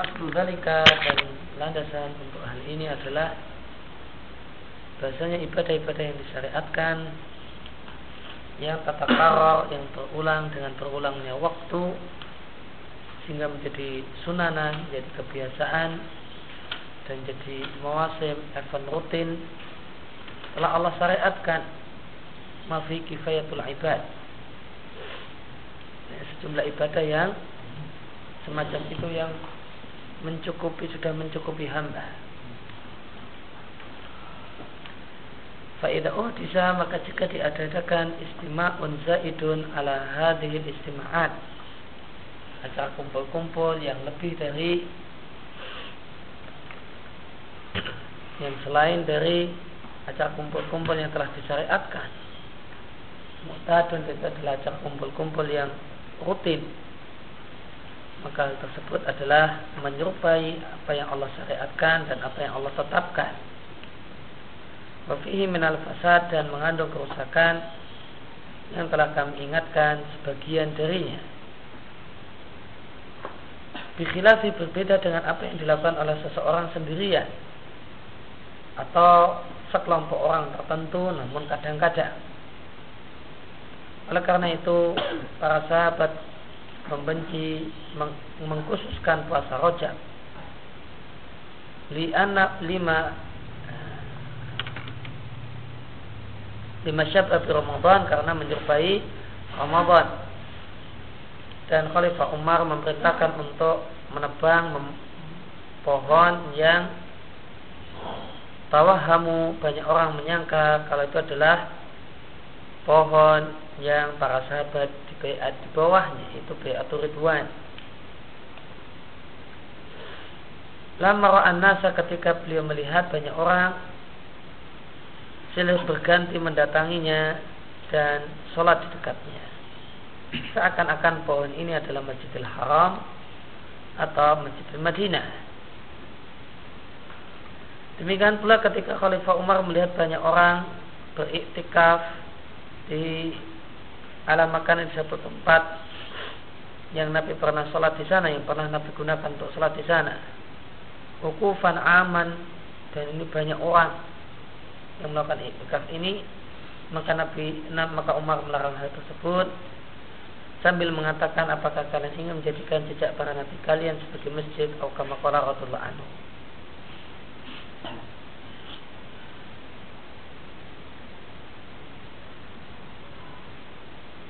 aslu dalika dan landasan untuk hal ini adalah bahasanya ibadah-ibadah yang disyariatkan yang tata karor yang berulang dengan berulangnya waktu sehingga menjadi sunanan, menjadi kebiasaan dan jadi mawasim, event rutin telah Allah syariatkan. Mafi kifayatul ibad. Ya, sejumlah ibadah yang semacam itu yang mencukupi sudah mencukupi hamba. Faidah uhdisa maka jika diadakan istima'un zaidun ala hadhil istima'at acara kumpul-kumpul yang lebih dari yang selain dari acara kumpul-kumpul yang telah disyariatkan. Muhtadun itu adalah acara kumpul-kumpul yang rutin maka hal tersebut adalah menyerupai apa yang Allah syariatkan dan apa yang Allah tetapkan Wafihi minal fasad dan mengandung kerusakan yang telah kami ingatkan sebagian darinya. Bikhilafi berbeda dengan apa yang dilakukan oleh seseorang sendirian atau sekelompok orang tertentu namun kadang-kadang. Oleh karena itu para sahabat membenci meng mengkhususkan puasa rojak li anak lima lima syabab Ramadan karena menyerupai Ramadan. Dan Khalifah Umar memerintahkan untuk menebang pohon yang tawahamu. Banyak orang menyangka kalau itu adalah pohon yang para sahabat di, di bawahnya itu Bai'atul Ridwan Lama ra'an nasa ketika beliau melihat banyak orang silih berganti mendatanginya dan sholat di dekatnya. Seakan-akan pohon ini adalah Masjidil Haram atau Masjidil Madinah. Demikian pula ketika Khalifah Umar melihat banyak orang beriktikaf di alam makan di satu tempat yang Nabi pernah sholat di sana, yang pernah Nabi gunakan untuk sholat di sana. Wukufan aman dan ini banyak orang yang melakukan iktikaf ini. Maka Nabi maka Umar melarang hal tersebut. Sambil mengatakan apakah kalian ingin menjadikan jejak para nabi kalian sebagai masjid? Atau kama Rasulullah anhu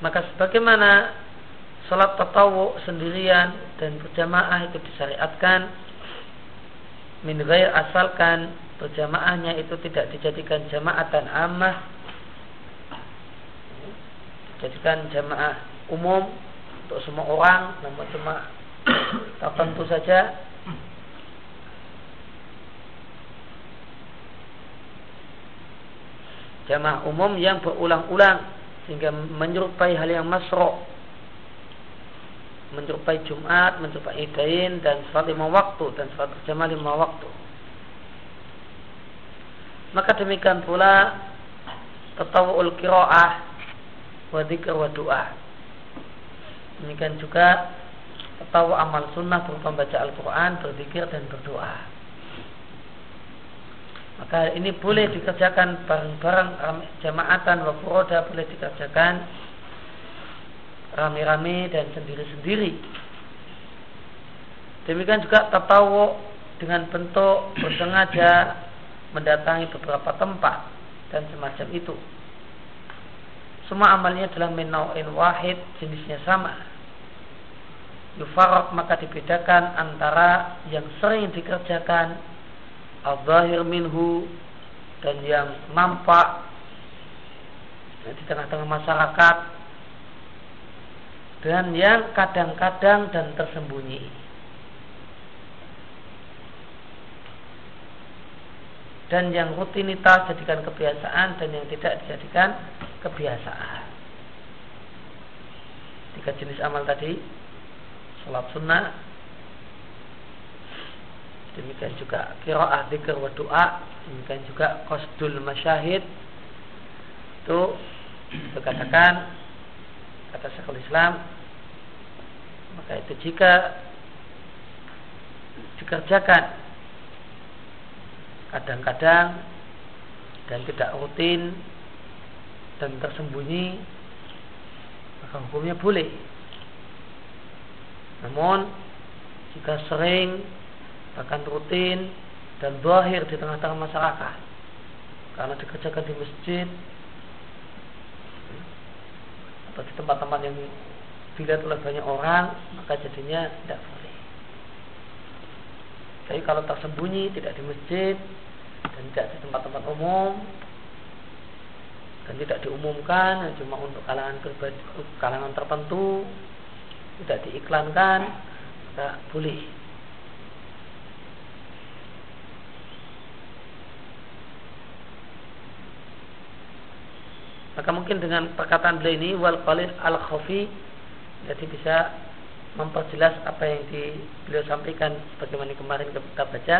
maka sebagaimana salat tatawu sendirian dan berjamaah itu disyariatkan min asalkan berjamaahnya itu tidak dijadikan jamaatan ammah dijadikan jamaah umum untuk semua orang namun cuma tertentu saja. Jamaah umum yang berulang-ulang sehingga menyerupai hal yang masro menyerupai Jumat, menyerupai Idain dan sholat lima waktu dan sholat berjamaah lima waktu maka demikian pula tatawul kiroah wa dzikr wa. Demikian juga tatawu amal sunnah berupa membaca Al-Quran, berzikir dan berdoa. Maka ini boleh dikerjakan bareng-bareng jamaatan wa furoda boleh dikerjakan rame-rame dan sendiri-sendiri. Demikian juga tatawu dengan bentuk bersengaja mendatangi beberapa tempat dan semacam itu. Semua amalnya adalah minau'in wahid, jenisnya sama. Yufarok maka dibedakan antara yang sering dikerjakan al-zahir minhu dan yang nampak di tengah-tengah masyarakat dan yang kadang-kadang dan tersembunyi. dan yang rutinitas jadikan kebiasaan dan yang tidak dijadikan kebiasaan. Tiga jenis amal tadi, sholat sunnah, demikian juga kiroah, dzikir wa doa, demikian juga kosdul masyahid, itu dikatakan kata Syekhul Islam maka itu jika dikerjakan kadang-kadang dan tidak rutin dan tersembunyi maka hukumnya boleh. Namun jika sering bahkan rutin dan zahir di tengah-tengah masyarakat. Karena dikerjakan di masjid atau di tempat-tempat yang dilihat oleh banyak orang maka jadinya tidak boleh. Tapi kalau tersembunyi tidak di masjid dan tidak di tempat-tempat umum dan tidak diumumkan cuma untuk kalangan kalangan tertentu tidak diiklankan maka boleh Maka mungkin dengan perkataan beliau ini wal qalil al khafi jadi bisa memperjelas apa yang di, beliau sampaikan bagaimana kemarin kita baca.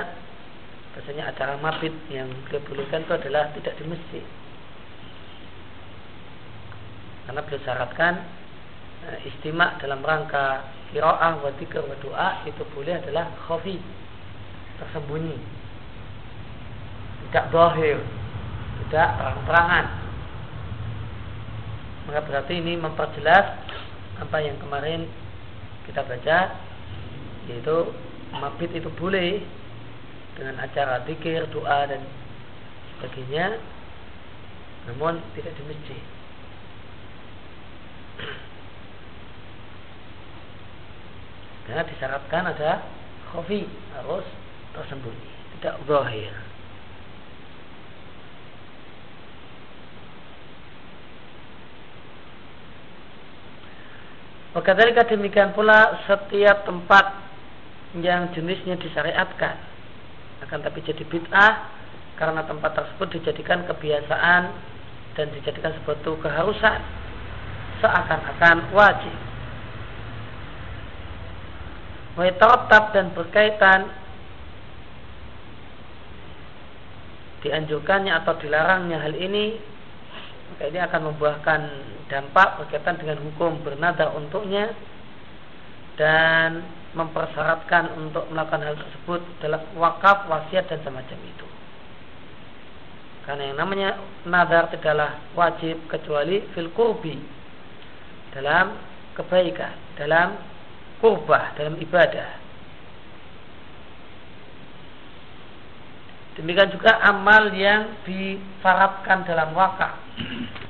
Biasanya acara mabit yang beliau bolehkan itu adalah tidak di masjid. Karena beliau syaratkan eh, istimak dalam rangka kiroah wa dzikr wa doa itu boleh adalah khafi tersembunyi. Tidak dohir tidak terang-terangan maka berarti ini memperjelas apa yang kemarin kita baca yaitu mabit itu boleh dengan acara zikir, doa dan sebagainya namun tidak di masjid. Karena disyaratkan ada khafi harus tersembunyi tidak zahir Wakadhalika demikian pula setiap tempat yang jenisnya disyariatkan akan tapi jadi bid'ah karena tempat tersebut dijadikan kebiasaan dan dijadikan suatu keharusan seakan-akan wajib. Waitartab dan berkaitan dianjurkannya atau dilarangnya hal ini maka ini akan membuahkan dampak berkaitan dengan hukum bernada untuknya dan mempersyaratkan untuk melakukan hal tersebut dalam wakaf, wasiat dan semacam itu. Karena yang namanya nadar tidaklah wajib kecuali fil kurbi dalam kebaikan, dalam kurbah, dalam ibadah. Demikian juga amal yang disyaratkan dalam wakaf.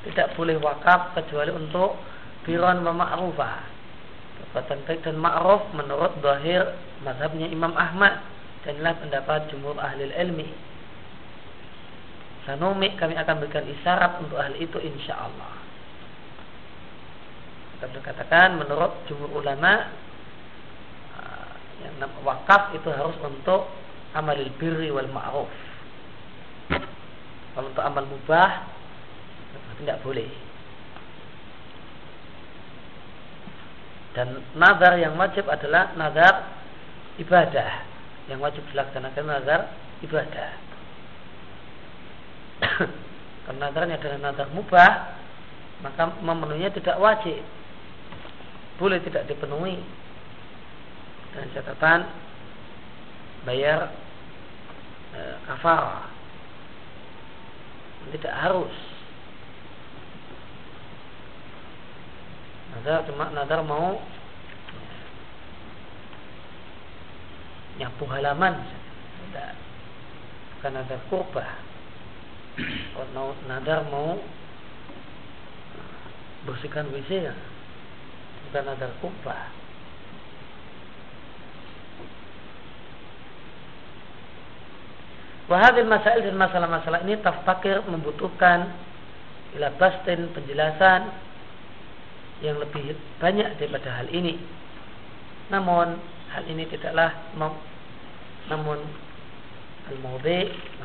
Tidak boleh wakaf kecuali untuk biron ma'rufah. Perbuatan baik dan ma'ruf menurut zahir mazhabnya Imam Ahmad. Dan inilah pendapat jumhur ahli ilmi. Sanumi kami akan berikan isyarat untuk hal itu insya Allah kita berkatakan menurut jumhur ulama ah, yang wakaf itu harus untuk amalil birri wal ma'ruf kalau untuk amal mubah tidak boleh. Dan nazar yang wajib adalah nazar ibadah. Yang wajib dilaksanakan nazar ibadah. Karena nazarnya adalah nazar mubah, maka memenuhinya tidak wajib. Boleh tidak dipenuhi. Dan catatan bayar e, kafar tidak harus. Nadar cuma nadar mau nyapu halaman. Tidak bukan nadar kurba kalau nadar mau bersihkan WC bukan nadar kurba Wahadil masail dan masalah-masalah ini taftakir membutuhkan ila bastin penjelasan yang lebih banyak daripada hal ini. Namun hal ini tidaklah namun al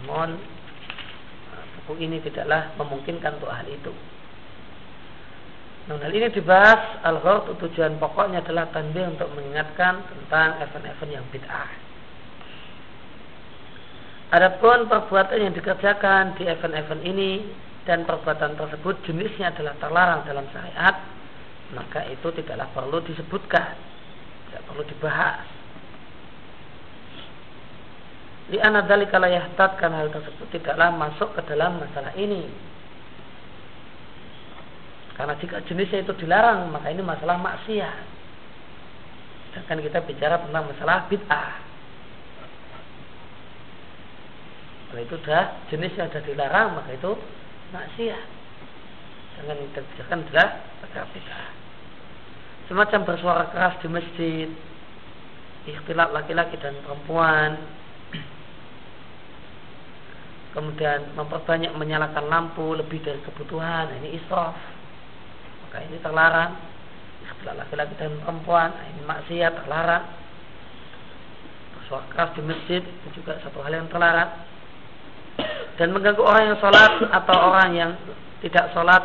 namun uh, buku ini tidaklah memungkinkan untuk hal itu. Namun hal ini dibahas al tujuan pokoknya adalah tanbih untuk mengingatkan tentang event-event yang bid'ah. Adapun perbuatan yang dikerjakan di event-event ini dan perbuatan tersebut jenisnya adalah terlarang dalam syariat, maka itu tidaklah perlu disebutkan tidak perlu dibahas Li'ana dzalika la yahtad karena hal tersebut tidaklah masuk ke dalam masalah ini. Karena jika jenisnya itu dilarang, maka ini masalah maksiat. Sedangkan kita bicara tentang masalah bid'ah. Kalau itu sudah jenisnya sudah dilarang, maka itu maksiat. Jangan bicarakan adalah perkara bid'ah. Semacam bersuara keras di masjid, ikhtilat laki-laki dan perempuan, kemudian memperbanyak menyalakan lampu lebih dari kebutuhan ini israf. Maka ini terlarang. Ikhtilat laki-laki dan perempuan ini maksiat terlarang. Bersuara keras di masjid itu juga satu hal yang terlarang dan mengganggu orang yang sholat atau orang yang tidak sholat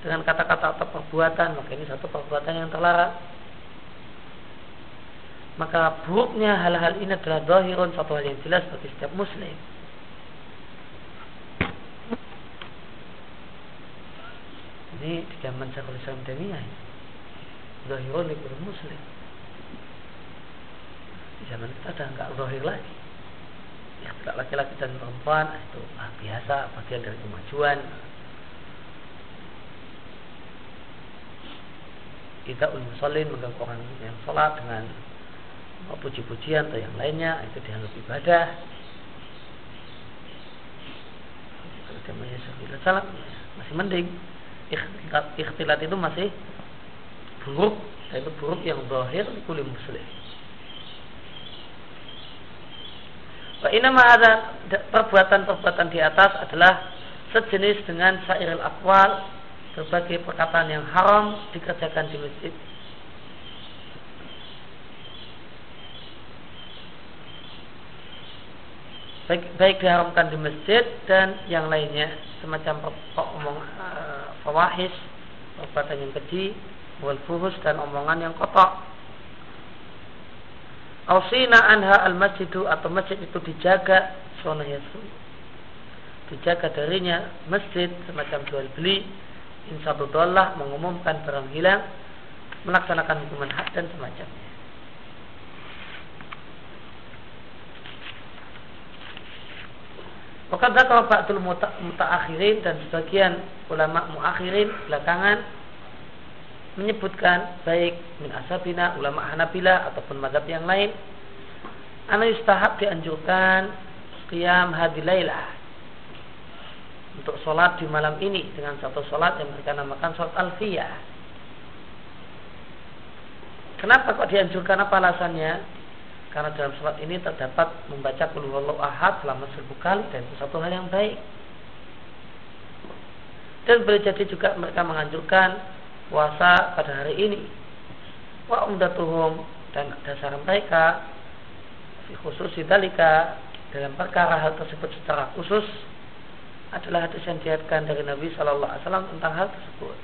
dengan kata-kata atau perbuatan maka ini satu perbuatan yang terlarang maka buruknya hal-hal ini adalah dohirun satu hal yang jelas bagi setiap muslim Ini di zaman Syekhul Islam Taimiyah. Zahirun libur muslim. Di zaman kita sudah enggak zahir lagi. Ya, laki-laki dan perempuan itu ah, biasa bagian dari kemajuan. Kita musallin mengganggu orang yang sholat dengan puji-pujian atau yang lainnya itu dianggap ibadah. Salam masih mending ikhtilat itu masih buruk itu buruk yang zahir kulit muslim Wa inama ada perbuatan-perbuatan di atas adalah sejenis dengan syairil akwal berbagai perkataan yang haram dikerjakan di masjid. Baik, baik diharamkan di masjid dan yang lainnya semacam omong uh, fawahis perbuatan yang keji wal dan omongan yang kotor Ausina anha al masjidu atau masjid itu dijaga yasu dijaga darinya masjid semacam jual beli. Insabudullah mengumumkan barang hilang melaksanakan hukuman hak dan semacamnya. Maka kalau ba'dul mutaakhirin dan sebagian ulama muakhirin belakangan menyebutkan baik min asabina ulama Hanabila ataupun madhab yang lain ana yustahab dianjurkan qiyam hadilailah untuk sholat di malam ini dengan satu sholat yang mereka namakan sholat alfiyah. Kenapa kok dianjurkan apa alasannya? Karena dalam surat ini terdapat membaca kulhuwallahu ahad selama seribu kali dan itu satu hal yang baik. Dan boleh jadi juga mereka menganjurkan puasa pada hari ini. Wa umdatuhum dan dasar mereka khusus dalika dalam perkara hal tersebut secara khusus adalah hadis yang diatkan dari Nabi Shallallahu Alaihi Wasallam tentang hal tersebut.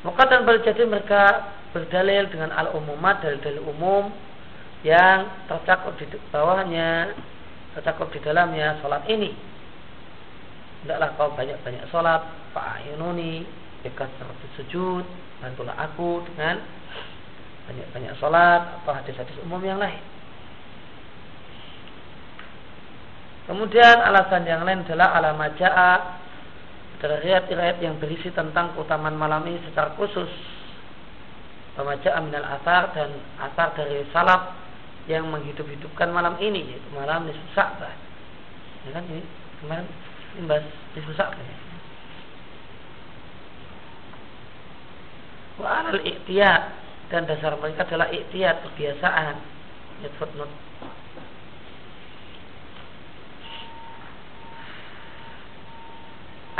Maka dan boleh jadi mereka berdalil dengan al-umumat dalil-dalil umum yang tercakup di bawahnya tercakup di dalamnya sholat ini tidaklah kau banyak-banyak sholat fa'ayununi dekat sujud bantulah aku dengan banyak-banyak sholat atau hadis-hadis umum yang lain. Kemudian alasan yang lain adalah alamat ja'a adalah riat-riat yang berisi tentang keutamaan malam ini secara khusus. Pemaja aminal asar dan asar dari salaf yang menghidup-hidupkan malam ini yaitu malam nisfu sa'bah. Ya kan? Ini kemarin imbas nisfu sa'bah. Ya. Wa alal iktiyat dan dasar mereka adalah iktiyat kebiasaan. Ya footnote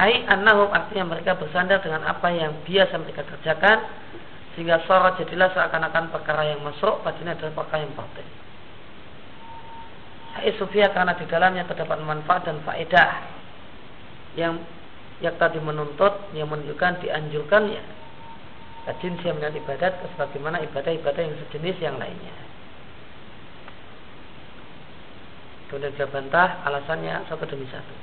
Ai annahum artinya mereka bersandar dengan apa yang biasa mereka kerjakan sehingga sorot jadilah seakan-akan perkara yang masuk padanya adalah perkara yang batin. Hai Sufia karena di dalamnya terdapat manfaat dan faedah yang yang tadi menuntut yang menunjukkan dianjurkannya kajin siap melihat ibadat sebagaimana ibadah-ibadah yang sejenis yang lainnya. Kemudian dia bantah alasannya satu demi satu.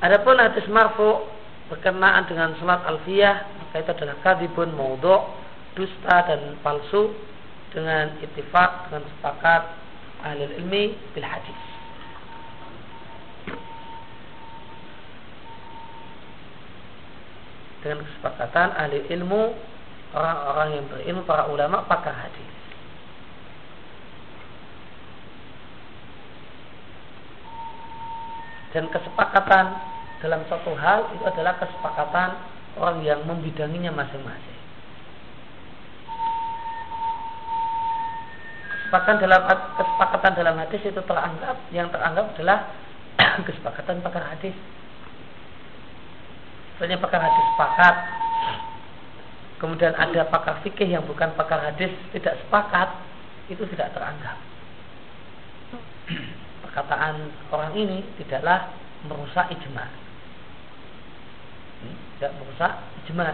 Adapun hadis marfu berkenaan dengan salat alfiyah maka itu adalah kadibun maudhu dusta dan palsu dengan ittifaq dengan sepakat ahli ilmi bil hadis. Dengan kesepakatan ahli ilmu orang-orang yang berilmu para ulama pakar hadis. Dan kesepakatan dalam satu hal itu adalah kesepakatan orang yang membidanginya masing-masing. Kesepakatan dalam kesepakatan dalam hadis itu teranggap yang teranggap adalah kesepakatan pakar hadis. Soalnya pakar hadis sepakat. Kemudian ada pakar fikih yang bukan pakar hadis tidak sepakat, itu tidak teranggap. Perkataan orang ini tidaklah merusak ijma. Hmm, tidak merusak ijma.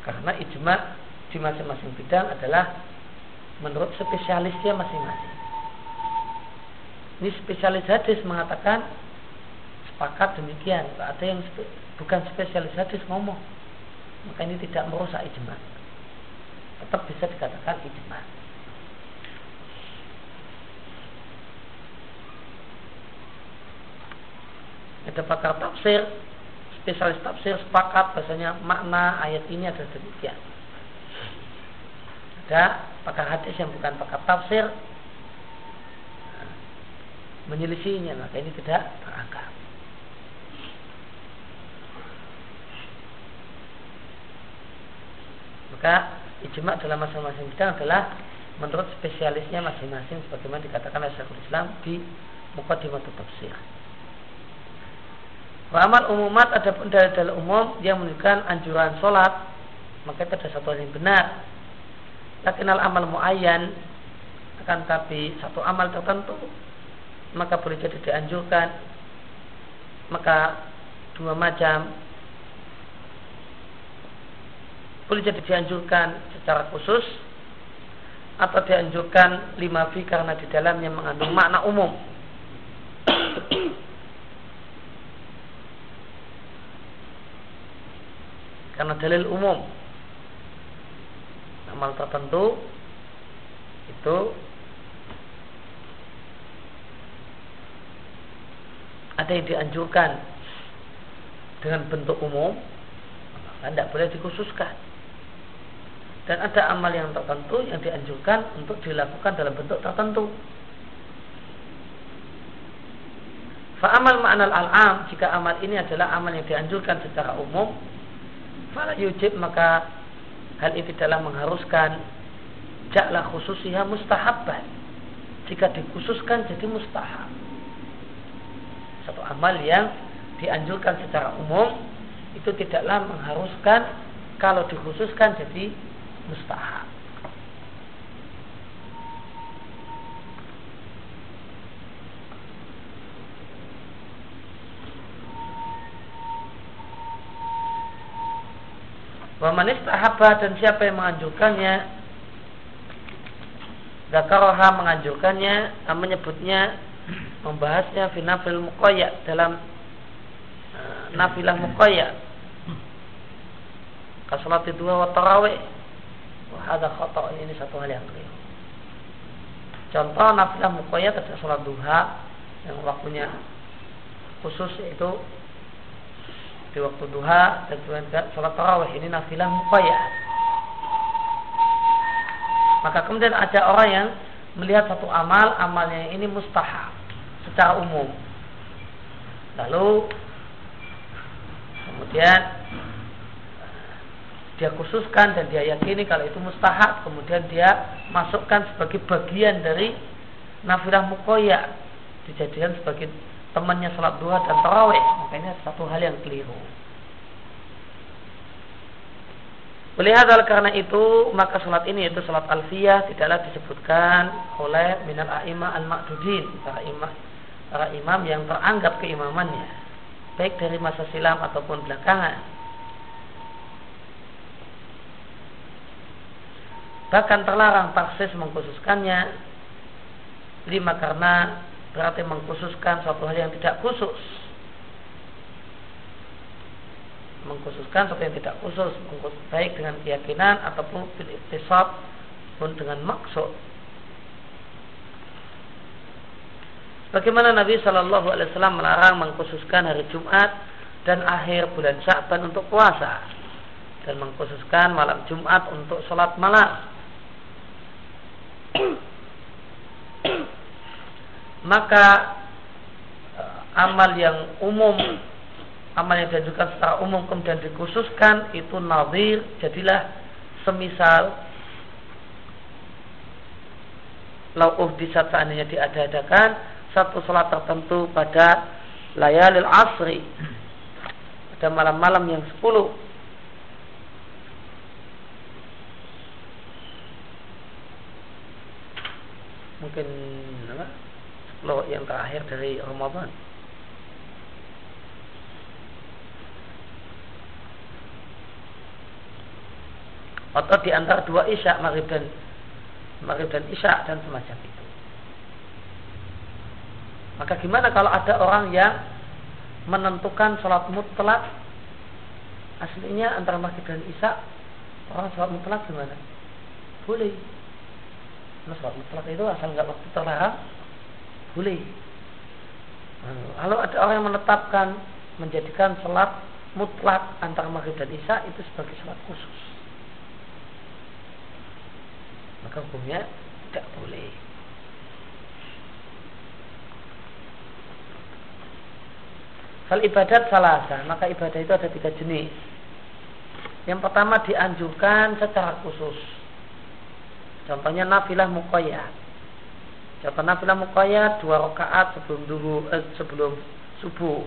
Karena ijma di masing-masing bidang adalah menurut spesialisnya masing-masing. Ini spesialis hadis mengatakan sepakat demikian. Ada yang bukan spesialis hadis ngomong. Maka ini tidak merusak ijma. Tetap bisa dikatakan ijma. Ada pakar tafsir, spesialis tafsir sepakat bahasanya makna ayat ini adalah demikian ada pakar hadis yang bukan pakar tafsir menyelisihinya maka ini tidak teranggap maka ijma dalam masing-masing bidang adalah menurut spesialisnya masing-masing sebagaimana dikatakan oleh Syekhul Islam di Muqaddimah Tafsir. Wa amal umumat ada pun dalil-dalil umum yang menunjukkan anjuran sholat maka itu ada satu hal yang benar lakinal amal muayyan akan tapi satu amal tertentu maka boleh jadi dianjurkan maka dua macam boleh jadi dianjurkan secara khusus atau dianjurkan lima fi karena di dalamnya mengandung makna umum. Karena dalil umum. Amal tertentu itu ada yang dianjurkan dengan bentuk umum tidak boleh dikhususkan dan ada amal yang tertentu yang dianjurkan untuk dilakukan dalam bentuk tertentu Fa'amal ma'anal al'am Jika amal ini adalah amal yang dianjurkan secara umum Fala yujib maka hal ini tidaklah mengharuskan jaklah khususnya mustahabban jika dikhususkan jadi mustahab. Satu amal yang dianjurkan secara umum itu tidaklah mengharuskan kalau dikhususkan jadi mustahab. Wa man dan siapa yang menganjurkannya? Zakaroha menganjurkannya menyebutnya membahasnya fi nafil muqayya dalam uh, nafilah muqayya. Kasalat dua wa tarawih wah ada khata ini satu hal yang keliru contoh nafilah muqayya adalah salat duha yang waktunya khusus itu di waktu duha dan juga sholat tarawih ini nafilah muqayyad. Maka kemudian ada orang yang melihat satu amal, amalnya ini mustahab secara umum. Lalu kemudian dia khususkan dan dia yakini kalau itu mustahab, kemudian dia masukkan sebagai bagian dari nafilah mukoya dijadikan sebagai temannya sholat duha dan tarawih maka ini satu hal yang keliru Melihat hal karena itu maka sholat ini yaitu sholat alfiyah tidaklah disebutkan oleh minal a'imah al-ma'dudin para imam, para imam yang teranggap keimamannya baik dari masa silam ataupun belakangan. Bahkan terlarang taksis mengkhususkannya. Lima karena berarti mengkhususkan suatu hal yang tidak khusus. Mengkhususkan seperti yang tidak khusus baik dengan keyakinan ataupun bil pun dengan maksud. Bagaimana Nabi Shallallahu Alaihi Wasallam melarang mengkhususkan hari Jumat dan akhir bulan Syaban untuk puasa dan mengkhususkan malam Jumat untuk sholat malam. Maka eh, amal yang umum, amal yang diajukan secara umum kemudian dikhususkan itu nazir, jadilah semisal lauh di saat seandainya diadakan satu sholat tertentu pada layalil asri pada malam-malam yang sepuluh mungkin apa sepuluh yang terakhir dari Ramadan atau di antara dua isya maghrib dan maghrib dan isya dan semacam itu maka gimana kalau ada orang yang menentukan sholat mutlak aslinya antara maghrib dan isya orang sholat mutlak gimana? Boleh. Nah, sholat mutlak itu asal nggak waktu terlarang boleh. Lalu ada orang yang menetapkan menjadikan sholat mutlak antara maghrib dan isya itu sebagai sholat khusus. Maka hukumnya tidak boleh. Fal ibadat salasa, maka ibadah itu ada tiga jenis. Yang pertama dianjurkan secara khusus. Contohnya nafilah muqayyad. Contoh nafilah muqayyad dua rakaat sebelum dulu eh, sebelum subuh.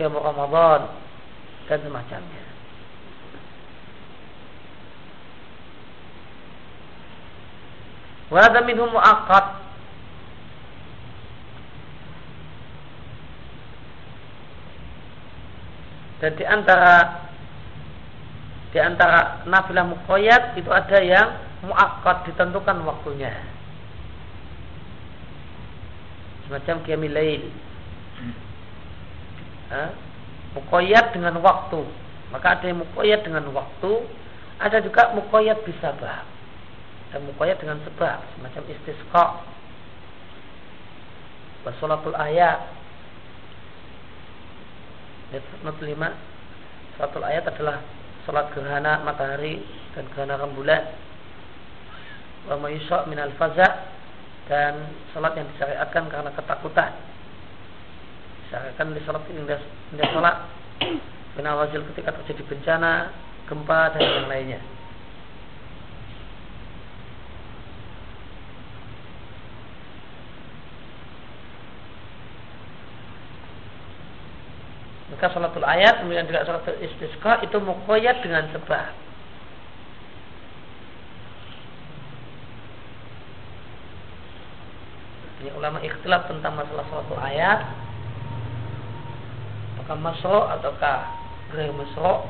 Qiyam Ramadan dan semacamnya. Wa minhum muaqqat dan di antara di antara nafilah mukoyat itu ada yang muakkad ditentukan waktunya. Semacam qiyamil lail. Mukoyat dengan waktu. Maka ada yang mukoyat dengan waktu ada juga mukoyat bisa bah dan mukoyat dengan sebab semacam istisqa. Wasolatul ayat. Ayat 5 Suratul ayat adalah Salat gerhana matahari Dan gerhana rembulan Wa mayusok minal faza Dan salat yang disyariatkan karena ketakutan. Disyariatkan di salat ini Indah salat. Bina wajil ketika terjadi bencana Gempa dan yang lainnya. Maka sholatul ayat, kemudian juga sholatul istisqa itu mukoyat dengan sebab. Ini ulama ikhtilaf tentang masalah sholatul ayat. Apakah masro ataukah ghair masro?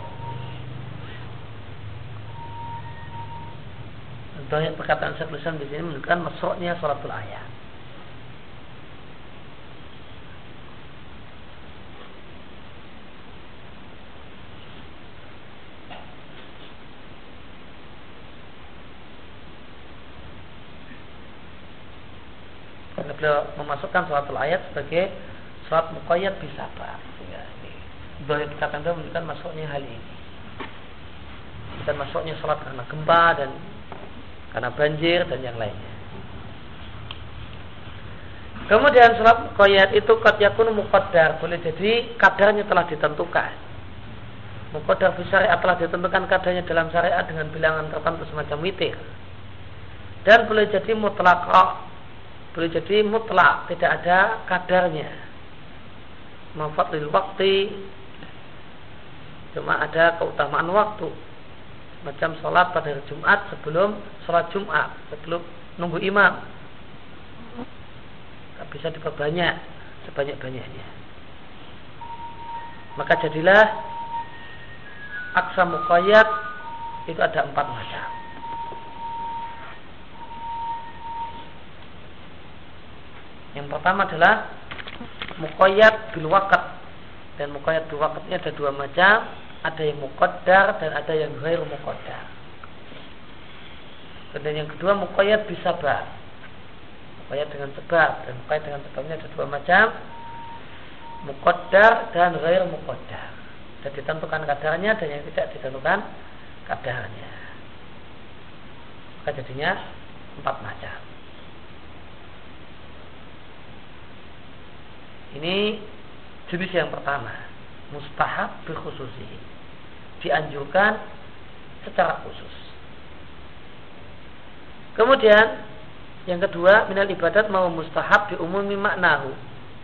Banyak perkataan saya tulisan di sini menunjukkan masrohnya sholatul ayat. Beliau memasukkan sholatul ayat sebagai sholat muqayyad bisa apa ya, ini. Boleh dikatakan beliau menunjukkan masuknya hal ini. Dan masuknya sholat karena gempa dan karena banjir dan yang lainnya. Kemudian sholat muqayyad itu qad yakunu muqaddar. Boleh jadi kadarnya telah ditentukan. Muqaddar bisa syariat telah ditentukan kadarnya dalam syariat dengan bilangan tertentu semacam witir. Dan boleh jadi mutlaqah boleh jadi mutlak tidak ada kadarnya. Manfaat waktu cuma ada keutamaan waktu. Macam sholat pada hari Jumat sebelum sholat Jumat sebelum nunggu imam. Tak bisa diperbanyak sebanyak-banyaknya. Maka jadilah aksa muqayyad itu ada empat macam Yang pertama adalah muqayyad bil waqt. Dan mukoyat dua waktunya ada dua macam. Ada yang mukoddar dan ada yang ghair mukoddar dan yang kedua mukoyat bisa sebab mukoyat dengan sebab. Dan mukoyat dengan sebabnya ada dua macam. Mukoddar dan ghair mukoddar dan ditentukan kadarnya dan yang tidak ditentukan kadarnya. Maka jadinya empat macam Ini jenis yang pertama, mustahab berkhususi. Dianjurkan secara khusus. Kemudian yang kedua, minal ibadat mau mustahab diumumi maknahu.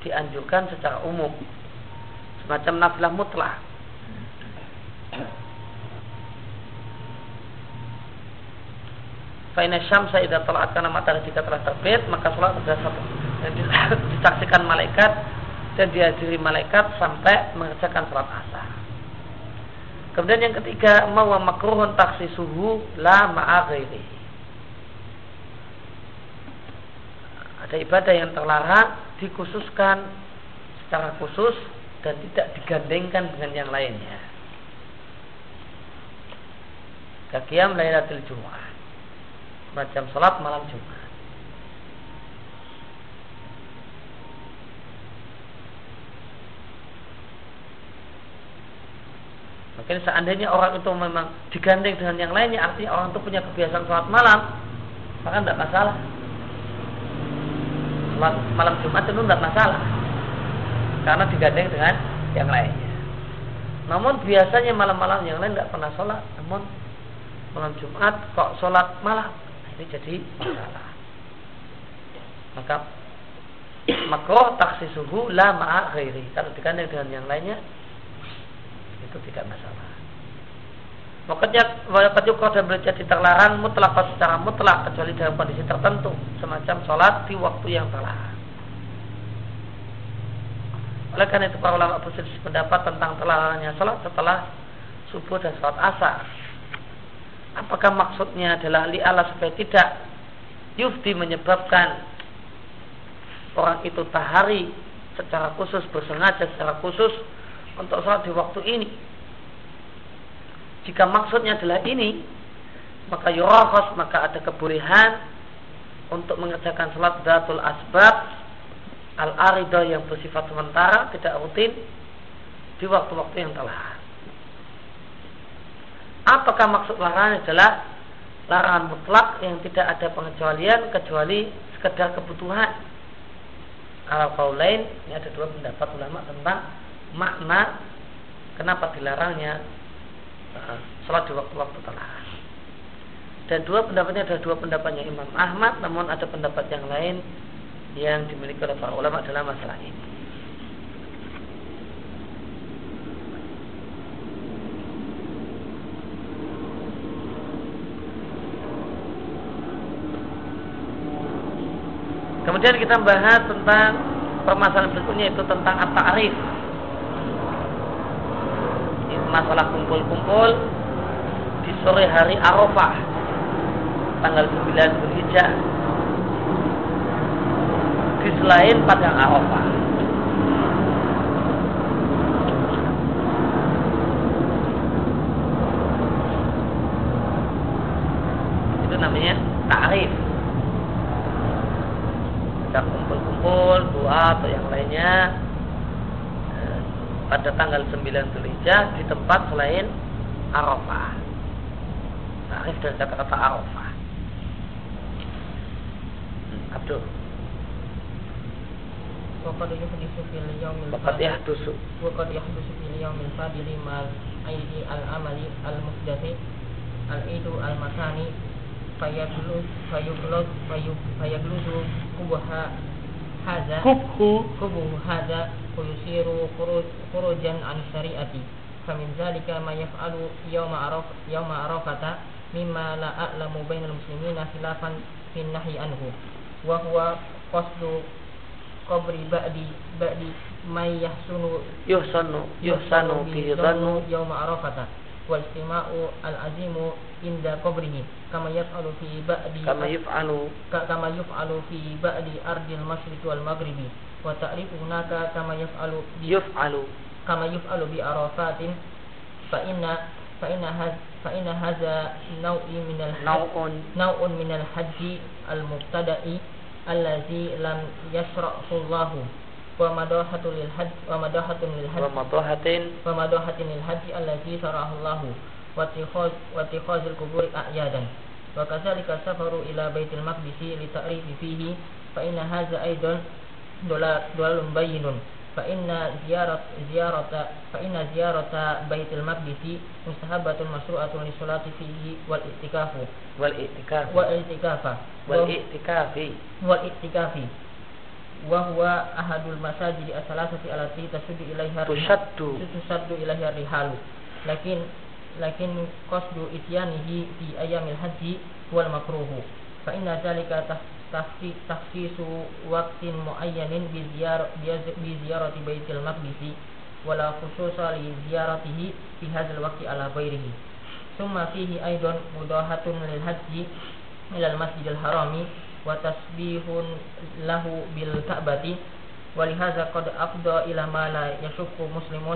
Dianjurkan secara umum. Semacam nafilah mutlak. Fa'ina syamsa idza tala'at karena matahari jika telah terbit maka sholat sudah satu disaksikan malaikat dan dihadiri malaikat sampai mengerjakan sholat asar. Kemudian yang ketiga, mau makruhun taksi suhu la ma'aghairi. Ada ibadah yang terlarang dikhususkan secara khusus dan tidak digandengkan dengan yang lainnya. Kakiam Lailatul Jum'ah. Macam sholat malam Jumat. Mungkin seandainya orang itu memang digandeng dengan yang lainnya, artinya orang itu punya kebiasaan sholat malam, maka tidak masalah. Sholat malam Jumat itu tidak masalah, karena digandeng dengan yang lainnya. Namun biasanya malam-malam yang lain tidak pernah sholat, namun malam Jumat kok sholat malam, ini jadi masalah. Maka makroh taksi suhu la ma'a. Kalau digandeng dengan yang lainnya, itu tidak masalah. Makanya wajib yukroh dan jadi terlarang mutlak secara mutlak kecuali dalam kondisi tertentu semacam sholat di waktu yang telah. Oleh karena itu para ulama berselisih pendapat tentang terlarangnya sholat setelah subuh dan sholat asar. Apakah maksudnya adalah li'ala supaya tidak yufti menyebabkan orang itu tahari secara khusus bersengaja secara khusus untuk sholat di waktu ini. Jika maksudnya adalah ini, maka yurahos, maka ada kebolehan untuk mengerjakan sholat datul asbab al arido yang bersifat sementara, tidak rutin di waktu-waktu yang telah. Apakah maksud larangan adalah larangan mutlak yang tidak ada pengecualian kecuali sekedar kebutuhan. Kalau lain, ini ada dua pendapat ulama tentang makna kenapa dilarangnya uh, sholat di waktu-waktu telah. Dan dua pendapatnya ada dua pendapatnya Imam Ahmad, namun ada pendapat yang lain yang dimiliki oleh para ulama dalam masalah ini. Kemudian kita bahas tentang permasalahan berikutnya itu tentang at-ta'rif masalah kumpul-kumpul di sore hari Arafah tanggal 9 Zulhijjah di selain padang Arafah. Itu namanya ta'rif. Kita Kul, Dua atau yang lainnya eh, pada tanggal 9 Zulhijjah di tempat selain Arafah. Tarif dan kata-kata Arafah. Abdul. Waqad yuhdisu fil yaumil Waqad yahdusu. Waqad yahdusu fil yaumil fadili mal aidi al amali al musdafi al idu al makani fayagluz fayugluz fayugluzu kubaha haza kubhu kubhu haza kuyusiru kurujan an syariati famin zalika ma yaf'alu yawma araf yawma arafata mimma la a'lamu bainal muslimina khilafan fin nahi anhu wa huwa qasdu qabri ba'di ba'di may yahsunu yuhsanu yuhsanu bi dhannu yawma arafata والاجتماع العظيم عند قبره كما يفعل في بعض كما يفعل كما يفعل في بعض أرض المشرق والمغرب. وتعرف هناك كما يفعل يفعل. كما يفعل بعرفات فإن فإن هذا فإن هذا نوع من نوع. نوع من الحج المبتدئ الذي لم يشرعه الله. Al haji al mubtada'i allazi lam yasra'hu Allah wa madahatu lil hajj wa madahatun lil hajj wa madahatin. Wa madahatin lil hajj allazi sarahu Allah wa tikhaz wa tikhazil qubur a'yadan. Wa kadzalika safaru ila baitil maqdis li ta'rifi fihi fa wa huwa ahadul masajid as-salasati allati tasuddu ilaiha tushaddu. Tushaddu ilaiha rihalu. Lakin lakin qasdu ityanihi fi ayamil haji wal makruhu. Fa inna zalika takhsisu waqtin muayyanin bi ziyar bi ziyarati baitil maqdis wala khususa li ziyaratihi fi hadzal waqti ala ghairihi. Thumma fihi aidan mudahatun lil haji ila al masjidil harami lahu bil ka'bati ولهذا قد أفضى إلى ما لا يشك مسلم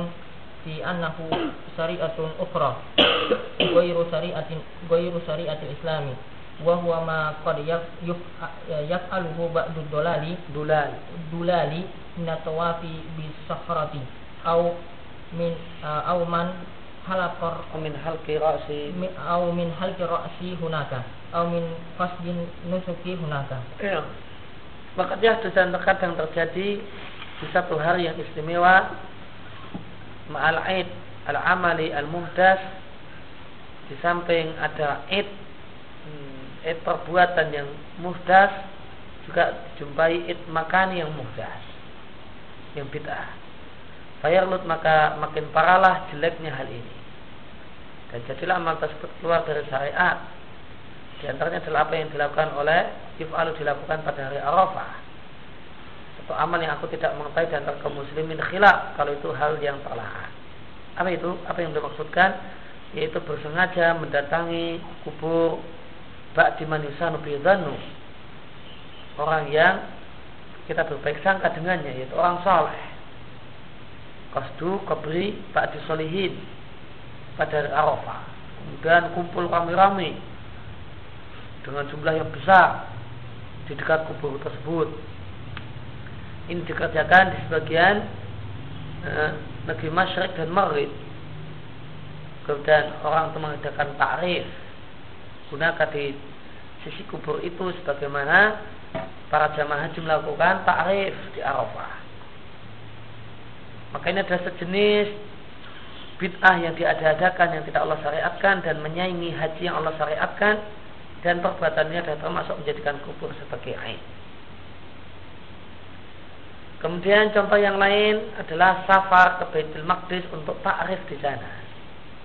في أنه شريعة أخرى غير شريعة غير شريعة الإسلام وهو ما قد يفعله بعض الدلال. دلال. دلال من الطواف بالصخرة أو من أو من حلق من حلق رأسي أو من حلق رأسي هناك. au min qasdin nusuki hunaka. Ya. Makanya dekat terkadang terjadi di satu hari yang istimewa ma'al aid al-amali al-muhdas di samping ada aid aid hmm, perbuatan yang muhdas juga jumpai aid makan yang muhdas yang bid'ah Fayarlut maka makin paralah jeleknya hal ini dan jadilah amal tersebut keluar dari syariat di antaranya adalah apa yang dilakukan oleh Yuf'alu dilakukan pada hari Arafah. Satu amal yang aku tidak mengetahui dan kaum muslimin khilaf Kalau itu hal yang terlarang Apa itu? Apa yang dimaksudkan? Yaitu bersengaja mendatangi kubur ba'di man yusanu bidhanu orang yang kita berbaik sangka dengannya yaitu orang saleh. Qasdu qabri ba'di solihin pada hari Arafah. Kemudian kumpul rame-rame dengan jumlah yang besar di dekat kubur tersebut. Ini dikerjakan di sebagian eh, negeri Masyrik dan Maghrib. Kemudian orang itu mengadakan takrif gunakan di sisi kubur itu sebagaimana para jamaah haji melakukan ta'rif di Arafah. Maka ini adalah sejenis bid'ah yang diadakan yang tidak Allah syariatkan dan menyaingi haji yang Allah syariatkan dan perbuatannya adalah termasuk menjadikan kubur sebagai ain. Kemudian contoh yang lain adalah safar ke Baitul Maqdis untuk ta'rif di sana.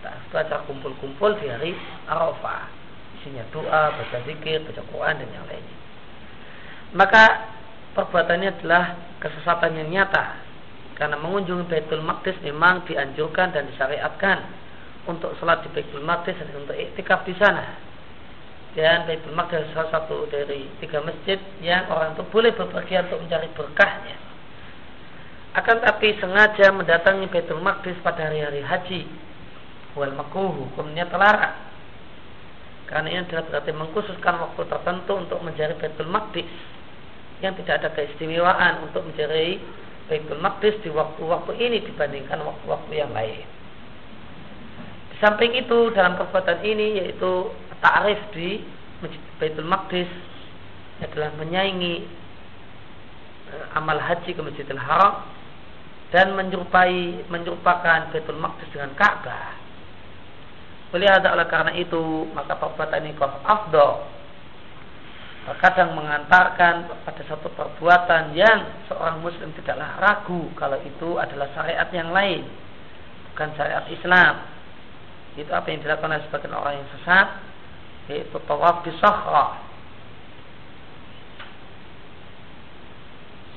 Ta'rif itu acara kumpul-kumpul di hari Arafah isinya doa, baca zikir, baca Quran dan yang lainnya. Maka perbuatannya adalah kesesatan yang nyata karena mengunjungi Baitul Maqdis memang dianjurkan dan disyariatkan untuk sholat di Baitul Maqdis dan untuk iktikaf di sana. Dan Baitul Maqdis salah satu dari tiga masjid yang orang itu boleh berpergian untuk mencari berkahnya. Akan tapi sengaja mendatangi Baitul Maqdis pada hari-hari haji wal makruh hukumnya terlarang karena ini adalah berarti mengkhususkan waktu tertentu untuk mencari Baitul Maqdis yang tidak ada keistimewaan untuk mencari Baitul Maqdis di waktu-waktu ini dibandingkan waktu-waktu yang lain. Samping itu dalam perbuatan ini yaitu ta'rif di Masjid Baitul Maqdis adalah menyaingi eh, amal haji ke Masjidil Haram dan menyerupai menyerupakan Baitul Maqdis dengan Ka'bah. Melihat oleh karena itu maka perbuatan ini afdol terkadang mengantarkan pada satu perbuatan yang seorang muslim tidaklah ragu kalau itu adalah syariat yang lain bukan syariat Islam. Itu apa yang dilakukan oleh sebagian orang yang sesat yaitu tawaf di sahra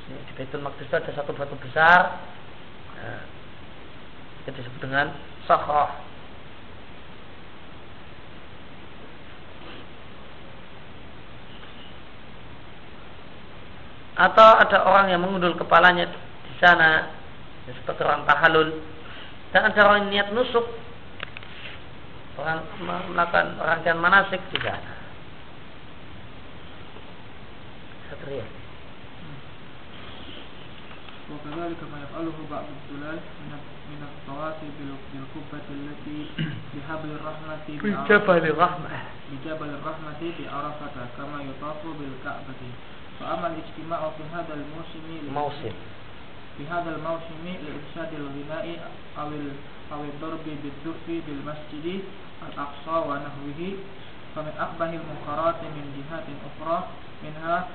di Baitul Maqdis ada satu batu besar. Nah, disebut dengan sahra atau ada orang yang mengundul kepalanya di sana seperti orang tahalul dan antara orang niat nusuk melakukan rangkaian manasik juga ada. Satria. وكذلك ما يفعله بعض الدلال من من الطواف بالقبة التي بحبل الرحمة بجبل الرحمة بجبل الرحمة بعرفة كما يطاف بالكعبة فأما الاجتماع في هذا الموسم موسم في هذا الموسم لإرشاد الغناء أو أو الضرب بالدف بالمسجد الأقصى ونحوه فمن أقبح المنكرات من جهات أخرى منها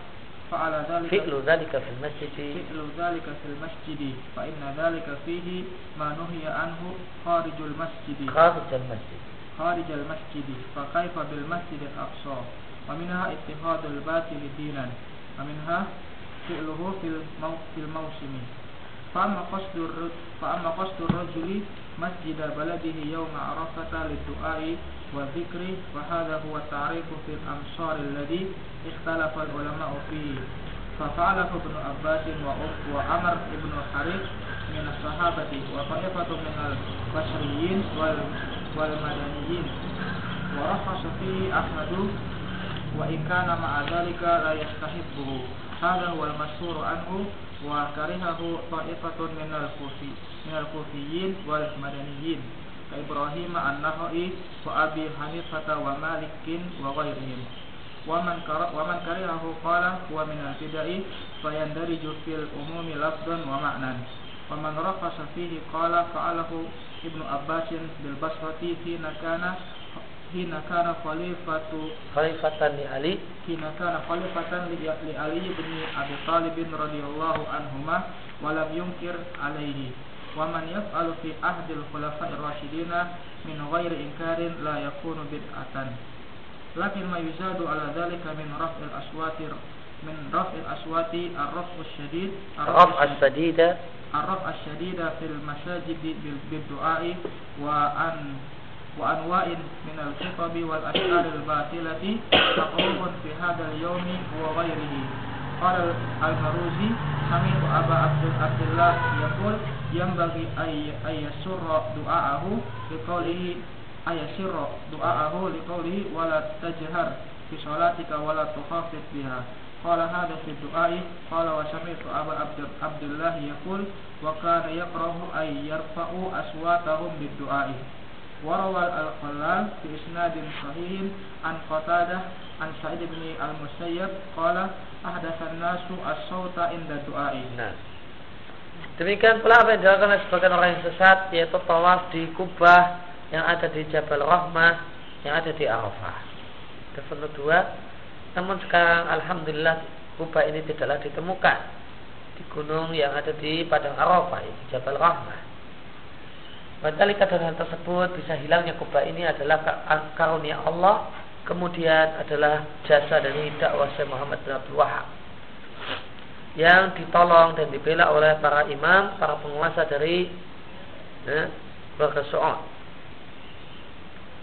فعل ذلك فعل ذلك في المسجد. فعل ذلك في المسجد فإن ذلك فيه ما نهي عنه خارج المسجد. خارج المسجد. خارج المسجد فكيف بالمسجد الأقصى؟ ومنها اتخاذ الباطل دينا ومنها فعله في الموسم. فأما قصد فأما قصد الرجل مسجد بلده يوم عرفة للدعاء والذكر وهذا هو التعريف في الأمصار الذي اختلف العلماء فيه ففعله ابن عباس وعمر بن حريث من الصحابة وطائفة من البشريين والمدنيين ورخص فيه أحمد وإن كان مع ذلك لا يستحبه هذا هو المشهور عنه wa karihahu ta'ifatun minal kufi minal kufiyin wal madaniyin ka Ibrahim an-Nakhai wa Abi Hanifah wa Malikin wa ghairihim Waman man waman wa man karihahu qala huwa min al-bid'ah fa yandariju fil umumi lafdan wa ma'nan Waman man rafasa kala fa'alahu Ibnu Abbasin bil Basrati fi nakana. حين كان خليفة خليفة لعلي حين كان خليفة لعلي بن أبي طالب رضي الله عنهما ولم ينكر عليه ومن يفعل في عهد الخلفاء الراشدين من غير إنكار لا يكون بدعة لكن ما يزاد على ذلك من رفع الأصوات من رفع الأصوات الرفع الشديد الرفع الشديد الرفع الشديد في المساجد بالدعاء وأن وأنواع من الخطب والأشعار الباطلة مقروب في هذا اليوم وغيره قال المروزي سمعت أبا عبد الله يقول ينبغي أن يسر دعاءه لقوله أن يسر دعاءه لقوله ولا تجهر في صلاتك ولا تخافت بها قال هذا في الدعاء قال وسمعت أبا عبد الله يقول وكان يكره أن يرفعوا أصواتهم بالدعاء وروى الخلال في إسناد صحيح عن قتادة عن سعيد بن المسيب قال أحدث الناس الصوت عند الدعاء nah. Demikian pula apa yang dilakukan oleh sebagian orang yang sesat yaitu tawaf di Kubah yang ada di Jabal Rahmah yang ada di Arafah. Itu dua. Namun sekarang Alhamdulillah Kubah ini tidaklah ditemukan di gunung yang ada di Padang Arafah, di Jabal Rahmah. Padahal hal tersebut bisa hilangnya kubah ini adalah karunia Allah kemudian adalah jasa dari dakwah Syekh Muhammad bin Abdul Wahab yang ditolong dan dibela oleh para imam, para penguasa dari ya, keluarga Su'ud.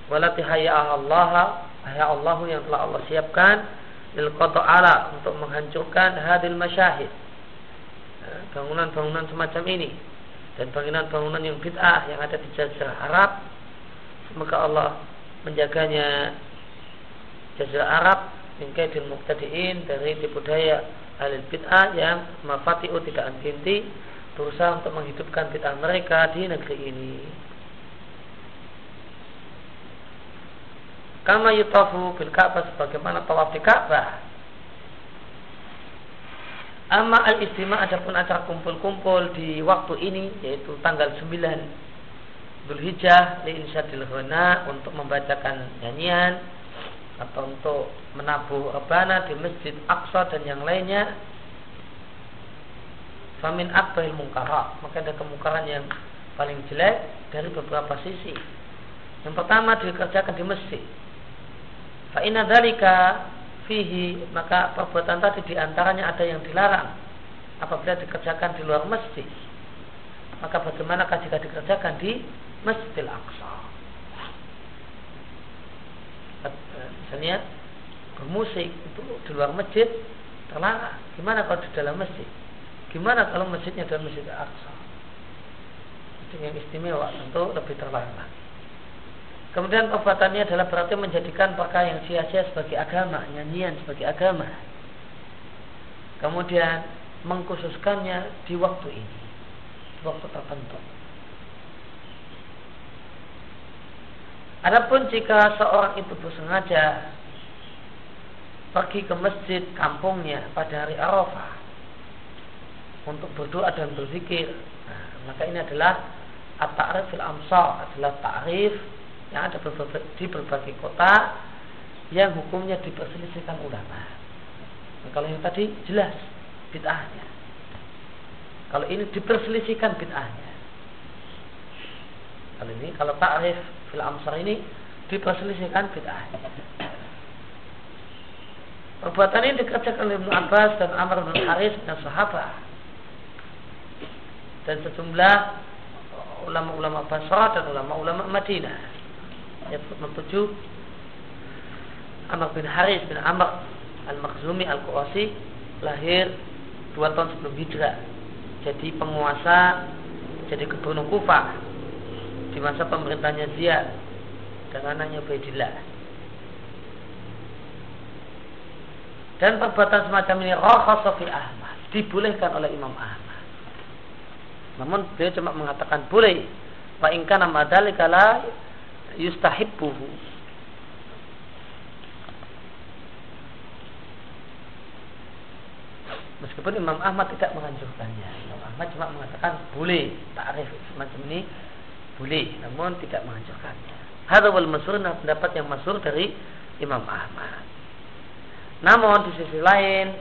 Walati Allah, hayya Allah yang telah Allah siapkan lil ala untuk menghancurkan hadil masyahid. Ya, bangunan-bangunan semacam ini dan bangunan-bangunan yang bid'ah yang ada di Jazirah Arab semoga Allah menjaganya Jazirah Arab min kaidil dari tipu daya ahli bid'ah yang mafati'u tidak antinti berusaha untuk menghidupkan bid'ah mereka di negeri ini. Kama yutafu bil Ka'bah sebagaimana tawaf di Ka'bah Amma al-istima adapun acara kumpul-kumpul di waktu ini yaitu tanggal 9 Dzulhijjah li insyadil ghana untuk membacakan nyanyian atau untuk menabuh rebana di Masjid Aqsa dan yang lainnya. Famin akbaril mungkara maka ada kemungkaran yang paling jelek dari beberapa sisi. Yang pertama dikerjakan di masjid. Fa inna fihi maka perbuatan tadi di antaranya ada yang dilarang apabila dikerjakan di luar masjid. Maka bagaimanakah jika dikerjakan di Masjidil Aqsa? Misalnya bermusik itu di luar masjid terlarang. Gimana kalau di dalam masjid? Gimana kalau masjidnya dalam Masjid Aqsa? Dengan istimewa tentu lebih terlarang. Kemudian obatannya adalah berarti menjadikan perkara yang sia-sia sebagai agama, nyanyian sebagai agama. Kemudian mengkhususkannya di waktu ini, di waktu tertentu. Adapun jika seorang itu bersengaja pergi ke masjid kampungnya pada hari Arafah untuk berdoa dan berzikir, nah, maka ini adalah at-ta'rif fil adalah ta'rif yang ada di berbagai kota yang hukumnya diperselisihkan ulama. Nah, kalau yang tadi jelas bid'ahnya. Kalau ini diperselisihkan bid'ahnya. Kalau ini kalau ta'rif fil amsar ini diperselisihkan bid'ahnya. Perbuatan ini dikerjakan oleh Ibnu Abbas dan Amr bin Haris dan sahabat dan sejumlah ulama-ulama Basrah dan ulama-ulama Madinah ayat 47 Amr bin Haris bin Amr Al-Makhzumi Al-Qurasi lahir dua tahun sebelum hijrah. Jadi penguasa jadi gubernur Kufah di masa pemerintahnya Ziyad dan anaknya Ubaidillah. Dan perbuatan semacam ini rakhasa fi Ahmad dibolehkan oleh Imam Ahmad. Namun beliau cuma mengatakan boleh. Pak Ingka nama dalika yustahibbuhu Meskipun Imam Ahmad tidak menganjurkannya. Imam Ahmad cuma mengatakan boleh Ta'rif semacam ini boleh Namun tidak menganjurkannya. Hadha wal masyur pendapat yang masyur dari Imam Ahmad. Namun di sisi lain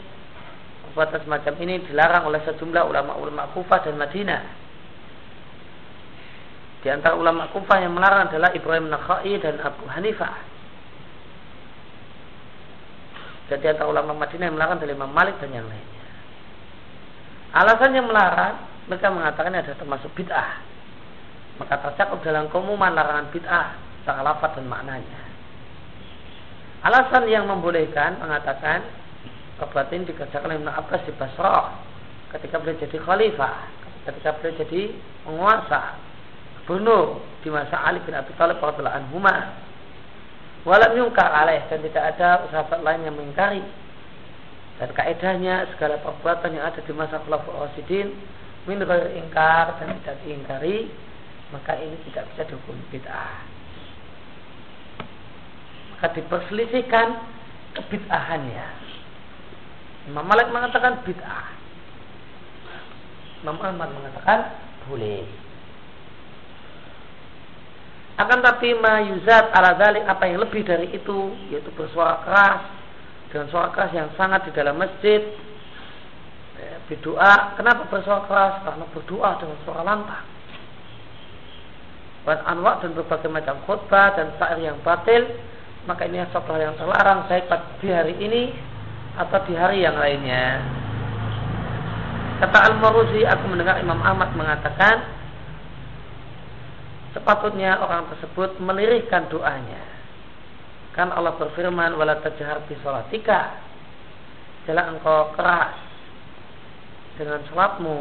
Perbuatan semacam ini dilarang oleh sejumlah ulama-ulama Kufah dan Madinah di antara ulama Kufah yang melarang adalah Ibrahim Nakhai dan Abu Hanifah. Dan di antara ulama Madinah yang melarang adalah Imam Malik dan yang lainnya. Alasan yang melarang, mereka mengatakan ada termasuk bid'ah. Maka tercakup dalam keumuman larangan bid'ah secara lafaz dan maknanya. Alasan yang membolehkan mengatakan perbuatan dikerjakan oleh Ibn Abbas di Basrah ketika beliau jadi khalifah, ketika beliau jadi penguasa bunuh di masa Ali bin Abi Thalib radhiyallahu anhu walam yungkar alaih dan tidak ada sahabat lain yang mengingkari. Dan kaedahnya segala perbuatan yang ada di masa Khulafaur Rasyidin min ingkar dan tidak diingkari maka ini tidak bisa dihukum bid'ah. Maka diperselisihkan kebid'ahannya. Imam Malik mengatakan bid'ah. Imam Ahmad mengatakan boleh akan tapi mayuzat ala dalik apa yang lebih dari itu yaitu bersuara keras dengan suara keras yang sangat di dalam masjid ya, berdoa. Kenapa bersuara keras? Karena berdoa dengan suara lantang. Dan anwa dan berbagai macam khutbah dan syair yang batil maka ini sesuatu yang terlarang baik di hari ini atau di hari yang lainnya. Kata Al-Maruzi aku mendengar Imam Ahmad mengatakan sepatutnya orang tersebut melirihkan doanya. Kan Allah berfirman, "Wala tajhar bi salatika." Jangan engkau keras dengan salatmu.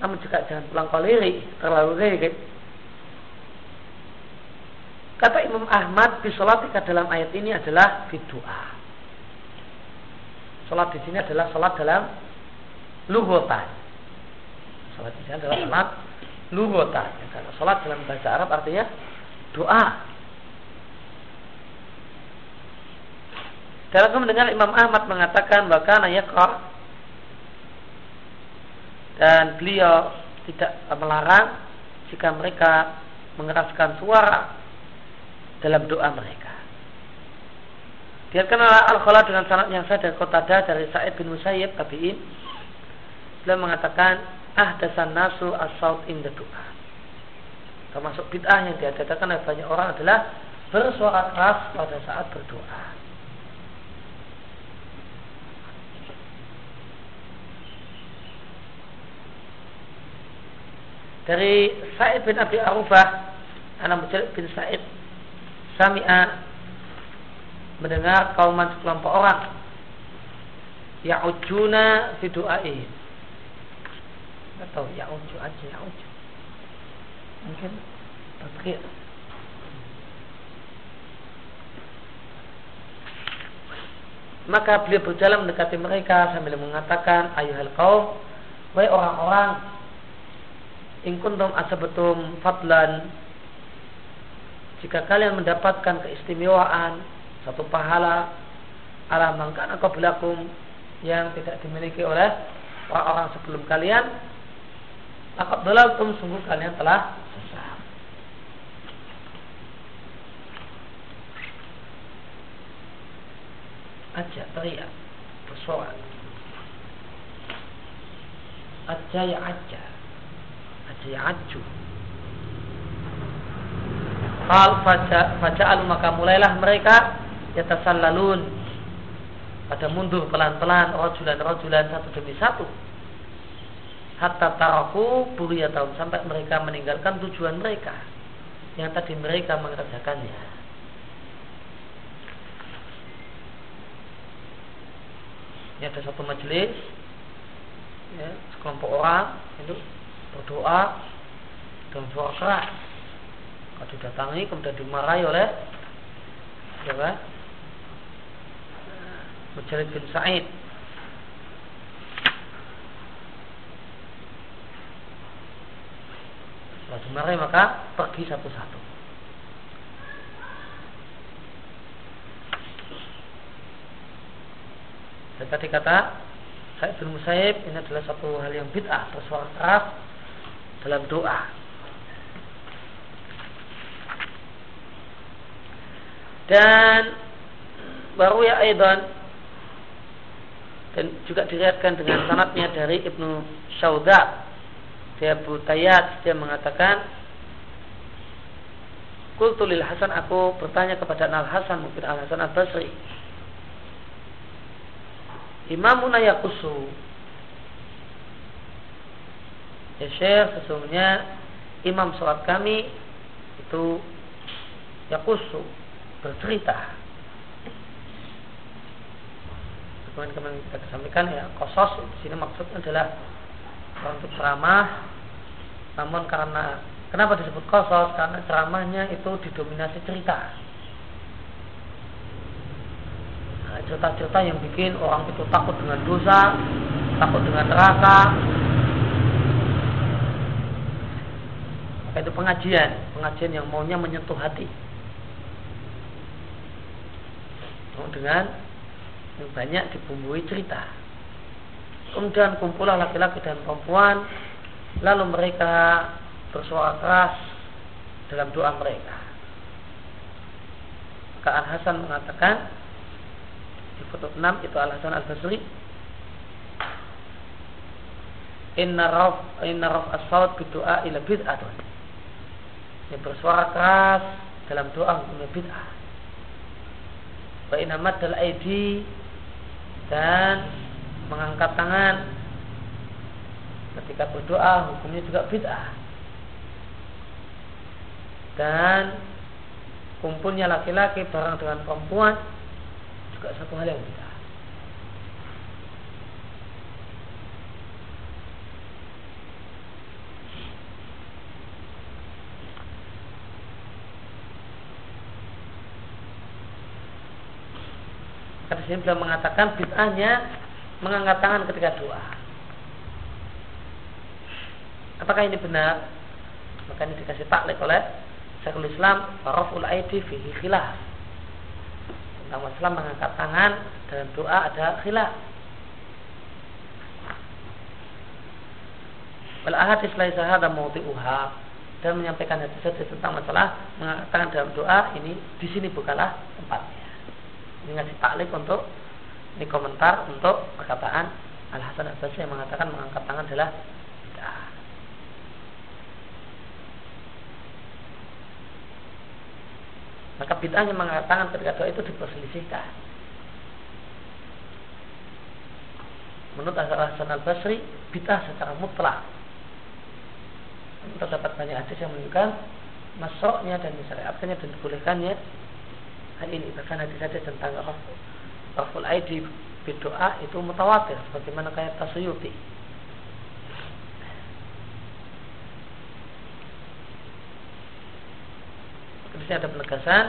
Namun juga jangan pulang kau lirik, terlalu lirik. Kata Imam Ahmad, bi salatika dalam ayat ini adalah di doa. Salat di sini adalah salat dalam luhutan. Salat di sini adalah salat lughatan. Karena salat dalam bahasa Arab artinya doa. Dan aku mendengar Imam Ahmad mengatakan bahkan yaqra dan beliau tidak melarang jika mereka mengeraskan suara dalam doa mereka. Dia kenal Al-Khala dengan sanad yang saya dari Qatada dari Sa'id bin Musayyib tabi'in. Beliau mengatakan ahdasan nasu as-saut in the doa. Termasuk bid'ah yang diadakan oleh banyak orang adalah bersuara keras pada saat berdoa. Dari Sa'id bin Abi Arufah, anak Mujahid bin Sa'id, Sami'a mendengar kauman sekelompok orang ya'ujuna fi du'aihim Tahu ya uju aja ya uju. mungkin maka beliau berjalan mendekati mereka sambil mengatakan ayuhal kaum wahai orang-orang in kuntum asabatum fadlan jika kalian mendapatkan keistimewaan satu pahala ala mangkana qablakum yang tidak dimiliki oleh orang-orang sebelum kalian Laqad dalaltum sungguh kalian telah sesat. Aja teriak bersorak. Aja ya aja. Aja ya aju. Fal faja'al maka mulailah mereka yatasallalun pada mundur pelan-pelan rojulan-rojulan satu demi satu hatta taraku tahun sampai mereka meninggalkan tujuan mereka yang tadi mereka mengerjakannya. Ini ada satu majelis, ya, sekelompok orang itu berdoa dengan suara keras. Kalau didatangi kemudian dimarahi oleh siapa? Mujahid bin Said Setelah dimarahi maka pergi satu-satu. Dan tadi kata Said bin Musaib ini adalah satu hal yang bid'ah bersuara keras dalam doa. Dan baru ya Aidan dan juga diriatkan dengan sanatnya dari Ibnu Syauda dia Tayyad dia mengatakan Kultulil Hasan aku bertanya kepada Al Hasan mungkin Al Hasan Al Basri Imamuna yakusu Ya Syekh sesungguhnya Imam sholat kami itu yakusu bercerita. Kemudian kemarin kita sampaikan ya kosos di sini maksudnya adalah untuk ceramah namun karena kenapa disebut kosos karena ceramahnya itu didominasi cerita. Nah, cerita-cerita yang bikin orang itu takut dengan dosa takut dengan neraka. Itu pengajian pengajian yang maunya menyentuh hati. Dengan banyak dibumbui cerita Kemudian kumpulah laki-laki dan perempuan Lalu mereka bersuara keras dalam doa mereka Maka Al Hasan mengatakan Di foto 6 itu Al Hasan Al Basri Inna raf inna raf as-saut bidu'a ila bid'atun. Yang bersuara keras dalam doa hukumnya bid'ah. Wa inna maddal aidi dan mengangkat tangan. Ketika berdoa hukumnya juga bid'ah. Dan kumpulnya laki-laki bareng dengan perempuan juga satu hal yang bid'ah. Kata sini beliau mengatakan bid'ahnya mengangkat tangan ketika doa. Apakah ini benar? Maka ini dikasih taklek oleh Syekhul Islam Raful Aidi fihi khilaf. Tentang masalah mengangkat tangan dalam doa ada khilaf. Wal ahadis laisa hadza mawdi'uha dan menyampaikan hadis-hadis tentang masalah mengangkat tangan dalam doa ini di sini bukanlah tempatnya. Ini ngasih taklek untuk ini komentar untuk perkataan Al Hasan Al Basri yang mengatakan mengangkat tangan adalah bid'ah. Maka bid'ahnya mengangkat tangan ketika doa itu diperselisihkan. Menurut Al Hasan Al Basri, bid'ah secara mutlak. Terdapat banyak hadis yang menunjukkan masuknya dan misalnya dan dibolehkannya hal ini bahkan hadis-hadis tentang Raful Aidi berdoa itu mutawatir bagaimana kayak tasuyuti di sini ada penegasan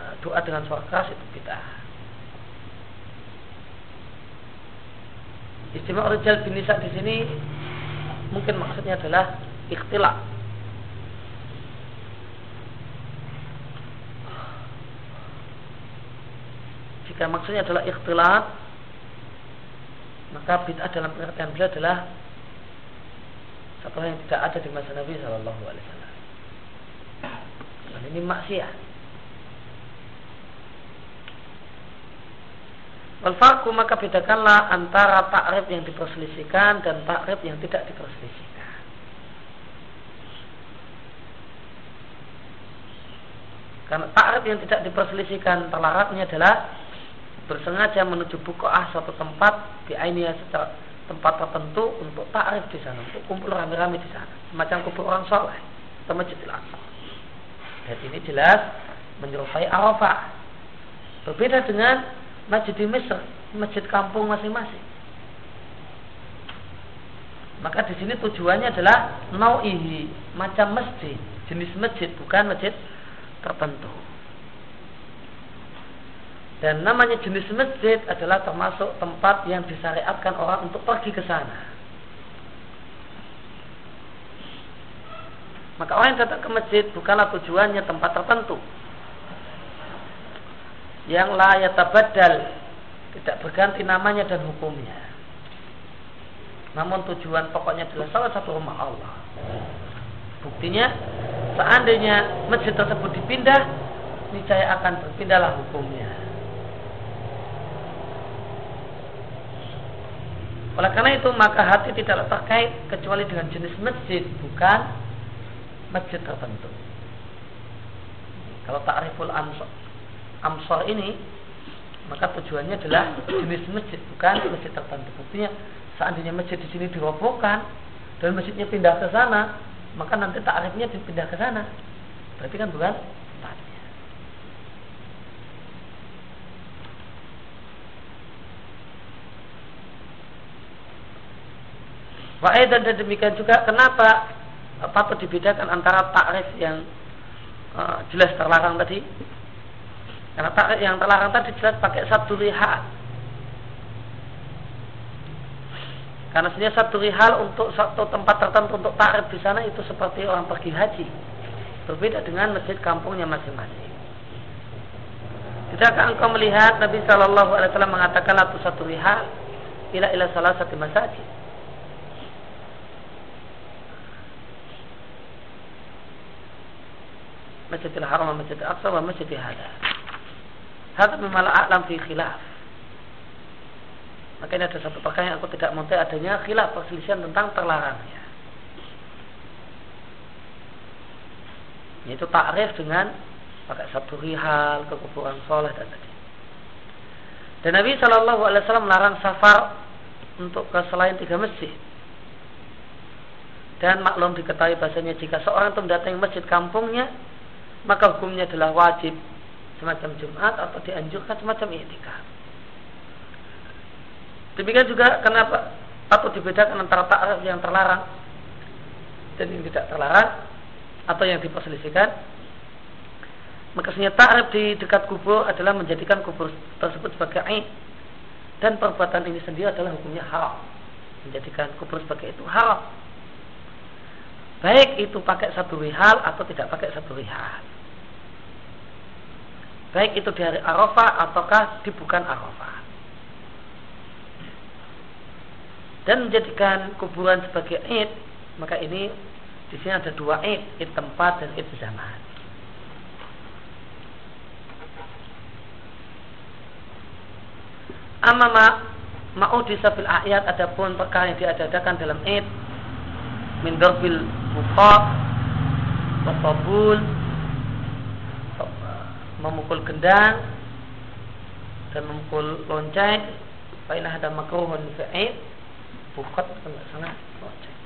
eh, doa dengan suara keras itu bid'ah. Istimewa rijal bin nisa di sini mungkin maksudnya adalah ikhtilaf. Jika maksudnya adalah ikhtilaf, maka bid'ah dalam pengertian beliau adalah satu yang tidak ada di masa Nabi Shallallahu Alaihi Wasallam. Dan ini maksiat. Walfarku maka bedakanlah antara takrif yang diperselisihkan dan takrif yang tidak diperselisihkan. Karena takrif yang tidak diperselisihkan terlarangnya adalah bersengaja menuju bukoah suatu tempat di ainia secara tempat tertentu untuk takrif di sana, untuk kumpul rame-rame di sana, semacam kumpul orang soleh atau masjidil. Dan ini jelas menyerupai Arafah. Berbeda dengan masjid di Mesir, masjid kampung masing-masing. Maka di sini tujuannya adalah nau'ihi, macam masjid, jenis masjid, bukan masjid tertentu. Dan namanya jenis masjid adalah termasuk tempat yang disyariatkan orang untuk pergi ke sana. Maka orang yang datang ke masjid bukanlah tujuannya tempat tertentu. Yang layak tabadal tidak berganti namanya dan hukumnya. Namun tujuan pokoknya adalah salah satu rumah Allah. Buktinya, seandainya masjid tersebut dipindah, niscaya akan berpindahlah hukumnya. Oleh karena itu maka hati tidak terkait kecuali dengan jenis masjid, bukan masjid tertentu. Kalau ta'riful amsor, amsor ini maka tujuannya adalah jenis masjid, bukan masjid tertentu. Buktinya seandainya masjid di sini dirobohkan dan masjidnya pindah ke sana, maka nanti ta'rifnya dipindah ke sana. Berarti kan bukan Faedah dan demikian juga kenapa patut dibedakan antara takrif yang uh, jelas terlarang tadi? Karena takrif yang terlarang tadi jelas pakai satu rihal karena sebenarnya satu rihal untuk satu tempat tertentu untuk takrif di sana itu seperti orang pergi haji. Berbeda dengan masjid kampungnya masing-masing. Tidakkah engkau melihat Nabi Shallallahu Alaihi Wasallam mengatakan satu rihal ila ila salah satu masjid Masjidil Haram Masjidil Aqsa wa Masjidil Hada. Hada memang a'lam fi khilaf. Maka ini ada satu perkara yang aku tidak mengetahui adanya khilaf perselisihan tentang terlarangnya. Yaitu takrif dengan pakai satu rihal, kekufuran soleh dan tadi. Dan Nabi Shallallahu Alaihi Wasallam melarang safar untuk ke selain tiga masjid. Dan maklum diketahui bahasanya jika seorang itu mendatangi masjid kampungnya, maka hukumnya adalah wajib semacam Jumat atau dianjurkan semacam i'tikaf. Demikian juga kenapa atau dibedakan antara ta'aruf yang terlarang dan yang tidak terlarang atau yang diperselisihkan. Maka sebenarnya ta'arif di dekat kubur adalah menjadikan kubur tersebut sebagai aib dan perbuatan ini sendiri adalah hukumnya haram. Menjadikan kubur sebagai itu haram. Baik itu pakai satu rihal atau tidak pakai satu rihal baik itu di hari Arafah ataukah di bukan Arafah. Dan menjadikan kuburan sebagai id, maka ini di sini ada dua id, id tempat dan id zaman. Amama mau disabil ayat adapun perkara yang diadakan dalam id min darbil wa memukul gendang dan memukul lonceng. Fainah ada makruhun fa'id Bukat enggak sangat lonceng.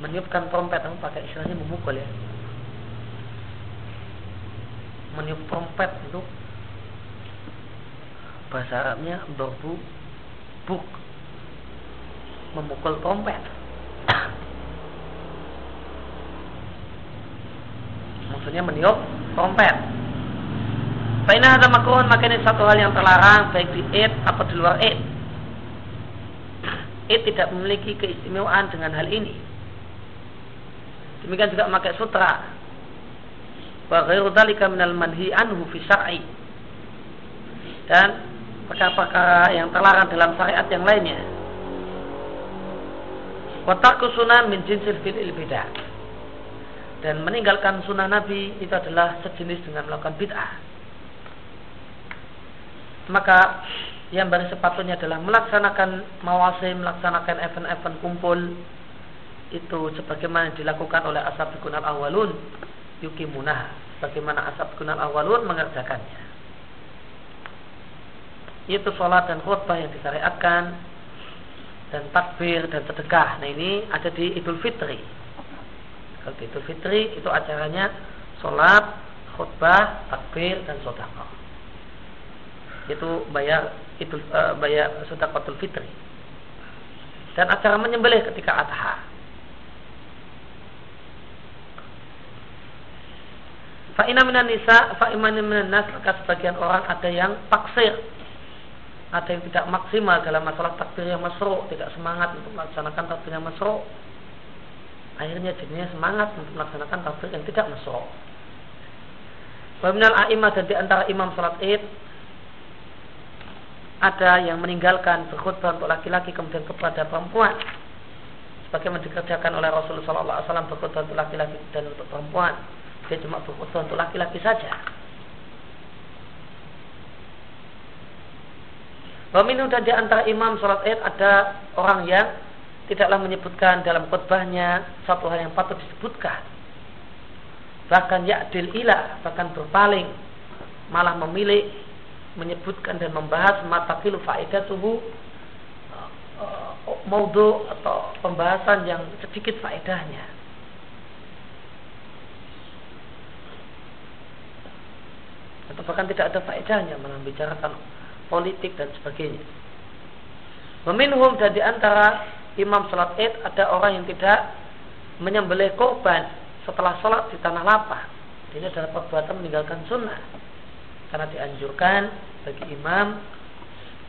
Meniupkan trompet. Atau pakai istilahnya memukul ya meniup trompet itu bahasa Arabnya dorbu buk memukul trompet maksudnya meniup trompet Fainah ada makruhun maka ini satu hal yang terlarang baik di id atau di luar id. Id tidak memiliki keistimewaan dengan hal ini. Demikian juga memakai sutra. Wa ghairu dzalika minal manhi anhu fi syar'i. Dan perkara-perkara yang terlarang dalam syariat yang lainnya. Wa tarku min jinsil fil bidah. Dan meninggalkan sunnah Nabi itu adalah sejenis dengan melakukan bid'ah maka yang baru sepatutnya adalah melaksanakan mawasim, melaksanakan event-event kumpul itu sebagaimana dilakukan oleh asab kunal awalun yukimunah bagaimana asab kunal awalun mengerjakannya. Itu sholat dan khutbah yang disyariatkan dan takbir dan sedekah. Nah ini ada di idul fitri. Kalau di idul fitri itu acaranya sholat khutbah takbir dan sedekah. Itu bayar itu uh, bayar sedekahul fitri. Dan acara menyembelih ketika adha Fa'ina minan nisa, fa'imani minan nas, maka sebagian orang ada yang taksir. Ada yang tidak maksimal dalam masalah takbir yang masro, tidak semangat untuk melaksanakan takbir yang masro. Akhirnya jadinya semangat untuk melaksanakan takbir yang tidak masro. Waminal a'imah dan di antara imam salat id ada yang meninggalkan berkhutbah untuk laki-laki kemudian kepada perempuan sebagaimana dikerjakan oleh Rasulullah SAW berkhutbah untuk laki-laki dan untuk perempuan dia cuma berkhutbah untuk laki-laki saja Waminu dan di antara imam sholat id ada orang yang tidaklah menyebutkan dalam khutbahnya satu hal yang patut disebutkan. Bahkan ya'dil ilah, bahkan berpaling, malah memilih menyebutkan dan membahas matakilu faedah tubuh uh, maudhu atau pembahasan yang sedikit faedahnya. Atau bahkan tidak ada faedahnya membicarakan politik dan sebagainya. Meminhum dan di antara imam salat id ada orang yang tidak menyembelih korban setelah sholat di tanah lapang. Ini adalah perbuatan meninggalkan sunnah karena dianjurkan bagi imam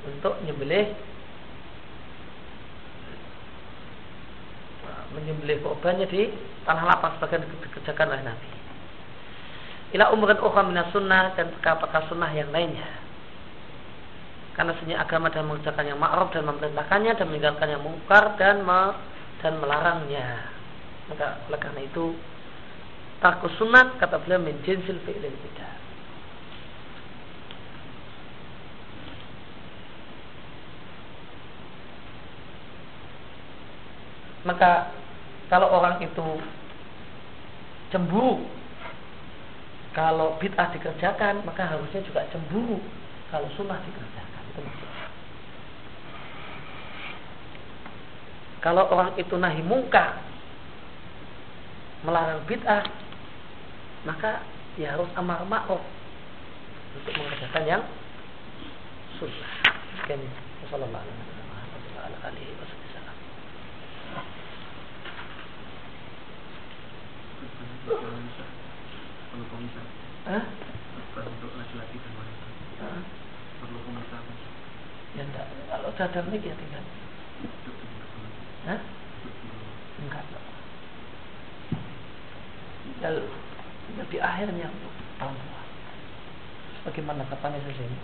untuk menyembelih menyembelih korbannya di tanah lapang sebagai dikerjakan oleh Nabi. Ila umran ukhra minas sunnah dan perkara-perkara sunnah yang lainnya. Karena sunyi agama dan mengerjakan yang ma'ruf dan memerintahkannya dan meninggalkan yang mungkar dan me, dan melarangnya. Maka oleh karena itu takut sunat kata beliau min jinsil fi'lil bidah. maka kalau orang itu cemburu kalau bid'ah dikerjakan maka harusnya juga cemburu kalau sunnah dikerjakan itu kalau orang itu nahi mungkar melarang bid'ah maka ya harus amar ma'ruf untuk mengerjakan yang sunnah. Sekian. Wassalamualaikum perlu pemisah Hah? untuk laki-laki dan wanita. Hah? perlu pemisah ya enggak. Kalau sadar nih ya tinggal. Hah? enggak tinggal di akhirnya tahun bagaimana katanya saja ini